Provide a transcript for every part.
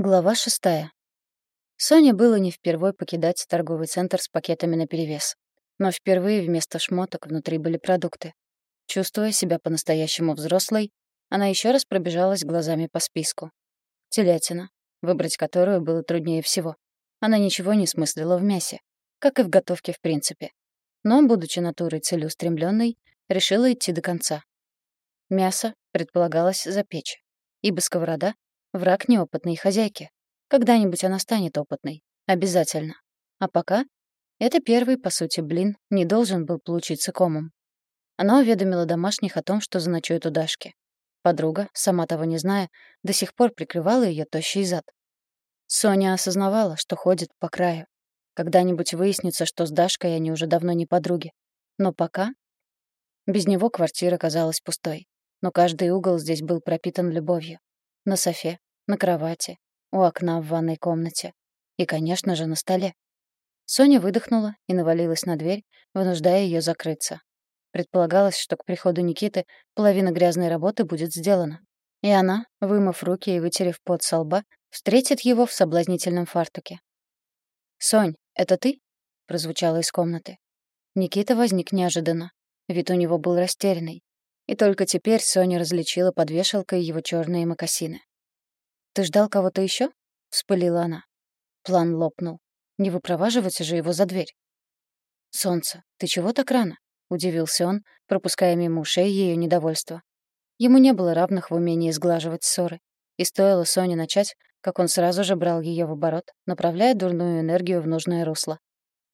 Глава шестая. Соне было не впервой покидать торговый центр с пакетами наперевес. Но впервые вместо шмоток внутри были продукты. Чувствуя себя по-настоящему взрослой, она еще раз пробежалась глазами по списку. Телятина, выбрать которую было труднее всего. Она ничего не смыслила в мясе, как и в готовке в принципе. Но, будучи натурой целеустремленной, решила идти до конца. Мясо предполагалось запечь, ибо сковорода Враг неопытной хозяйки. Когда-нибудь она станет опытной. Обязательно. А пока это первый, по сути, блин не должен был получиться комом. Она уведомила домашних о том, что заночует у Дашки. Подруга, сама того не зная, до сих пор прикрывала ее тощий зад. Соня осознавала, что ходит по краю. Когда-нибудь выяснится, что с Дашкой они уже давно не подруги. Но пока... Без него квартира казалась пустой. Но каждый угол здесь был пропитан любовью. На софе, на кровати, у окна в ванной комнате и, конечно же, на столе. Соня выдохнула и навалилась на дверь, вынуждая ее закрыться. Предполагалось, что к приходу Никиты половина грязной работы будет сделана. И она, вымыв руки и вытерев пот со лба, встретит его в соблазнительном фартуке. «Сонь, это ты?» — прозвучало из комнаты. Никита возник неожиданно. Вид у него был растерянный. И только теперь Соня различила под вешалкой его черные мокасины. «Ты ждал кого-то еще? вспылила она. План лопнул. Не выпроваживать же его за дверь. «Солнце, ты чего так рано?» — удивился он, пропуская мимо ушей ее недовольство. Ему не было равных в умении сглаживать ссоры. И стоило Соне начать, как он сразу же брал ее в оборот, направляя дурную энергию в нужное русло.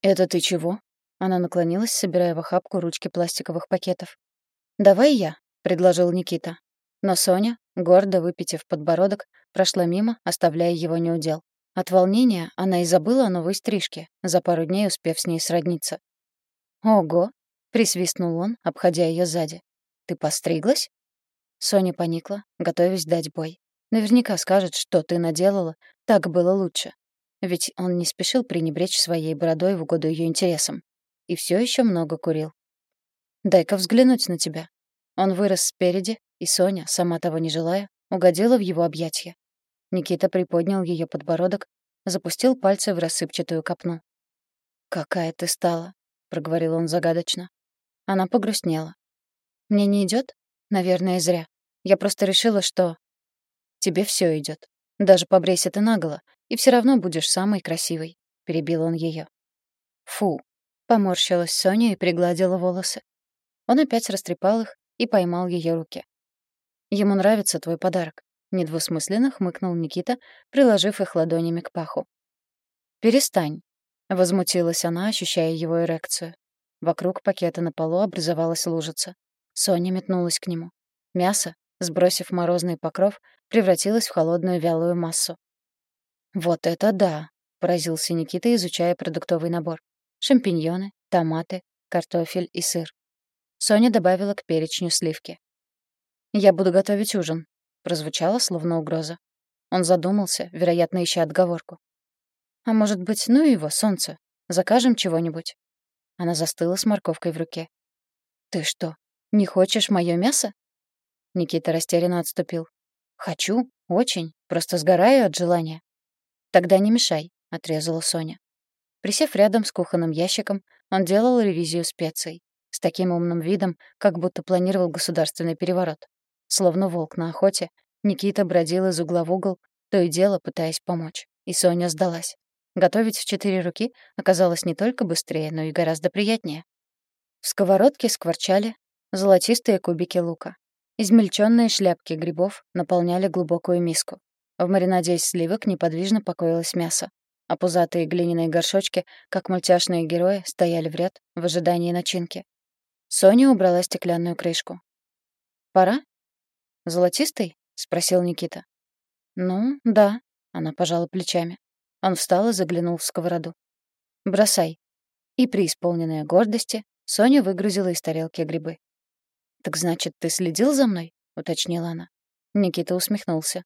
«Это ты чего?» Она наклонилась, собирая в охапку ручки пластиковых пакетов. «Давай я», — предложил Никита. Но Соня, гордо выпитив подбородок, прошла мимо, оставляя его неудел. От волнения она и забыла о новой стрижке, за пару дней успев с ней сродниться. «Ого!» — присвистнул он, обходя ее сзади. «Ты постриглась?» Соня поникла, готовясь дать бой. Наверняка скажет, что ты наделала, так было лучше. Ведь он не спешил пренебречь своей бородой в угоду ее интересам. И все еще много курил. Дай-ка взглянуть на тебя». Он вырос спереди, и Соня, сама того не желая, угодила в его объятья. Никита приподнял ее подбородок, запустил пальцы в рассыпчатую копну. «Какая ты стала», — проговорил он загадочно. Она погрустнела. «Мне не идет? Наверное, зря. Я просто решила, что...» «Тебе все идет. Даже побрейся ты наголо, и все равно будешь самой красивой», — перебил он ее. «Фу», — поморщилась Соня и пригладила волосы. Он опять растрепал их и поймал ее руки. «Ему нравится твой подарок», — недвусмысленно хмыкнул Никита, приложив их ладонями к паху. «Перестань», — возмутилась она, ощущая его эрекцию. Вокруг пакета на полу образовалась лужица. Соня метнулась к нему. Мясо, сбросив морозный покров, превратилось в холодную вялую массу. «Вот это да!» — поразился Никита, изучая продуктовый набор. Шампиньоны, томаты, картофель и сыр. Соня добавила к перечню сливки. «Я буду готовить ужин», — прозвучало словно угроза. Он задумался, вероятно, ища отговорку. «А может быть, ну его, солнце? Закажем чего-нибудь?» Она застыла с морковкой в руке. «Ты что, не хочешь моё мясо?» Никита растерянно отступил. «Хочу, очень, просто сгораю от желания». «Тогда не мешай», — отрезала Соня. Присев рядом с кухонным ящиком, он делал ревизию специй с таким умным видом, как будто планировал государственный переворот. Словно волк на охоте, Никита бродил из угла в угол, то и дело пытаясь помочь. И Соня сдалась. Готовить в четыре руки оказалось не только быстрее, но и гораздо приятнее. В сковородке скворчали золотистые кубики лука. Измельченные шляпки грибов наполняли глубокую миску. В маринаде из сливок неподвижно покоилось мясо, а пузатые глиняные горшочки, как мультяшные герои, стояли в ряд в ожидании начинки. Соня убрала стеклянную крышку. «Пора?» «Золотистый?» — спросил Никита. «Ну, да», — она пожала плечами. Он встал и заглянул в сковороду. «Бросай». И, преисполненная гордости, Соня выгрузила из тарелки грибы. «Так значит, ты следил за мной?» — уточнила она. Никита усмехнулся.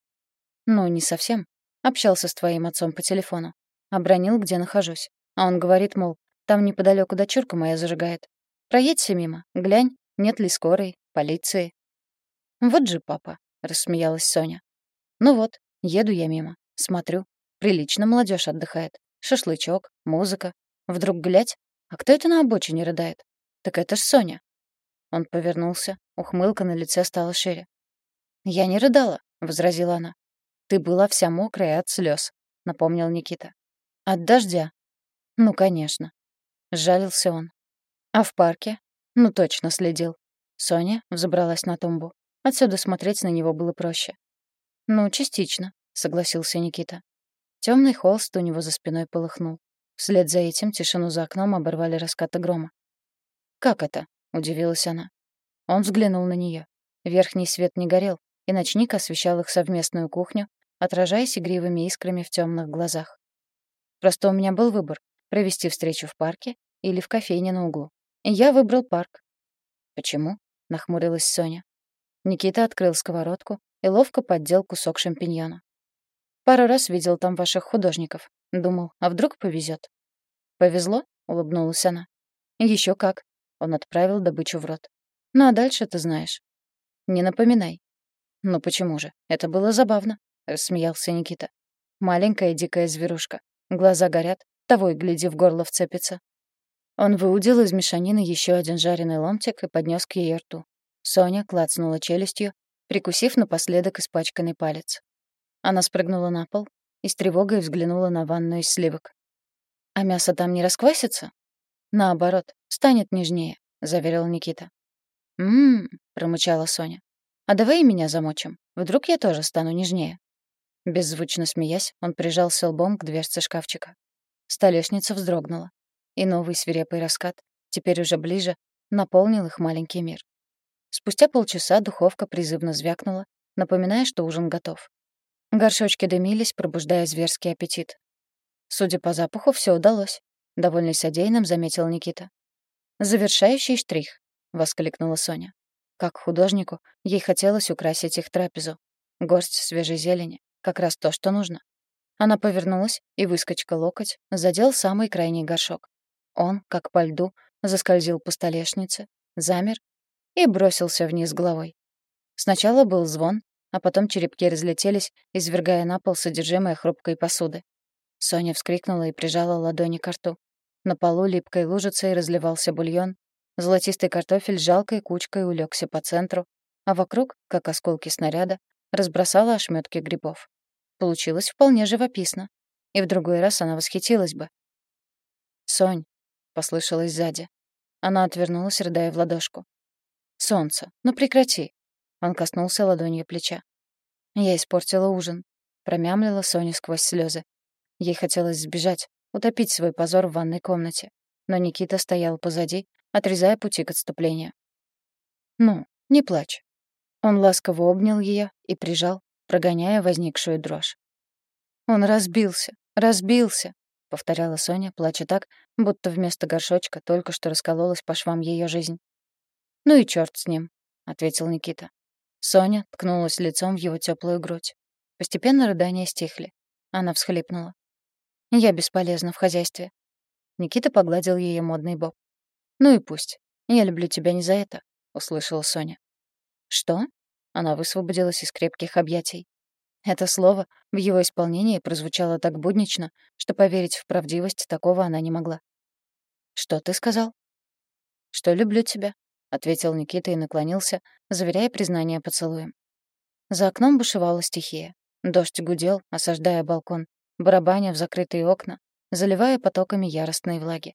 «Ну, не совсем. Общался с твоим отцом по телефону. Обронил, где нахожусь. А он говорит, мол, там неподалеку дочурка моя зажигает. Проедься мимо, глянь, нет ли скорой, полиции. Вот же папа, рассмеялась Соня. Ну вот, еду я мимо. Смотрю, прилично молодежь отдыхает. Шашлычок, музыка. Вдруг глядь, а кто это на обочине рыдает? Так это ж Соня. Он повернулся, ухмылка на лице стала шире. «Я не рыдала», — возразила она. «Ты была вся мокрая от слез, напомнил Никита. «От дождя». «Ну, конечно». Сжалился он. «А в парке?» «Ну, точно следил». Соня взобралась на тумбу. Отсюда смотреть на него было проще. «Ну, частично», — согласился Никита. Темный холст у него за спиной полыхнул. Вслед за этим тишину за окном оборвали раскаты грома. «Как это?» — удивилась она. Он взглянул на нее. Верхний свет не горел, и ночник освещал их совместную кухню, отражаясь игривыми искрами в темных глазах. Просто у меня был выбор — провести встречу в парке или в кофейне на углу. Я выбрал парк. «Почему?» — нахмурилась Соня. Никита открыл сковородку и ловко поддел кусок шампиньона. «Пару раз видел там ваших художников. Думал, а вдруг повезет. «Повезло?» — улыбнулась она. Еще как. Он отправил добычу в рот. Ну а дальше ты знаешь. Не напоминай. Ну почему же? Это было забавно, рассмеялся Никита. Маленькая дикая зверушка. Глаза горят, того и гляди в горло вцепится. Он выудил из мешанины еще один жареный ломтик и поднес к ее рту. Соня клацнула челюстью, прикусив напоследок испачканный палец. Она спрыгнула на пол и с тревогой взглянула на ванну из сливок. «А мясо там не расквасится?» «Наоборот, станет нежнее», — заверил Никита. «М-м-м», промычала Соня. «А давай и меня замочим. Вдруг я тоже стану нежнее». Беззвучно смеясь, он прижался лбом к дверце шкафчика. Столешница вздрогнула. И новый свирепый раскат, теперь уже ближе, наполнил их маленький мир. Спустя полчаса духовка призывно звякнула, напоминая, что ужин готов. Горшочки дымились, пробуждая зверский аппетит. Судя по запаху, все удалось. Довольный содеянным, заметил Никита. «Завершающий штрих», — воскликнула Соня. Как художнику, ей хотелось украсить их трапезу. Горсть свежей зелени — как раз то, что нужно. Она повернулась, и выскочка локоть задел самый крайний горшок. Он, как по льду, заскользил по столешнице, замер и бросился вниз головой. Сначала был звон, а потом черепки разлетелись, извергая на пол содержимое хрупкой посуды. Соня вскрикнула и прижала ладони к рту. На полу липкой лужицей разливался бульон. Золотистый картофель жалкой кучкой улегся по центру, а вокруг, как осколки снаряда, разбросала ошметки грибов. Получилось вполне живописно. И в другой раз она восхитилась бы. «Сонь», — послышалось сзади. Она отвернулась, рыдая в ладошку. «Солнце, ну прекрати!» Он коснулся ладонью плеча. «Я испортила ужин», — промямлила Соня сквозь слезы. Ей хотелось сбежать, утопить свой позор в ванной комнате. Но Никита стоял позади, отрезая пути к отступлению. «Ну, не плачь». Он ласково обнял ее и прижал, прогоняя возникшую дрожь. «Он разбился, разбился», — повторяла Соня, плача так, будто вместо горшочка только что раскололась по швам ее жизнь. «Ну и черт с ним», — ответил Никита. Соня ткнулась лицом в его теплую грудь. Постепенно рыдания стихли. Она всхлипнула. Я бесполезна в хозяйстве. Никита погладил ее модный бок. «Ну и пусть. Я люблю тебя не за это», — услышала Соня. «Что?» Она высвободилась из крепких объятий. Это слово в его исполнении прозвучало так буднично, что поверить в правдивость такого она не могла. «Что ты сказал?» «Что люблю тебя», — ответил Никита и наклонился, заверяя признание поцелуем. За окном бушевала стихия. Дождь гудел, осаждая балкон барабаня в закрытые окна, заливая потоками яростной влаги.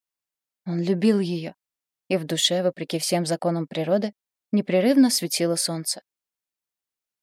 Он любил ее, и в душе, вопреки всем законам природы, непрерывно светило солнце.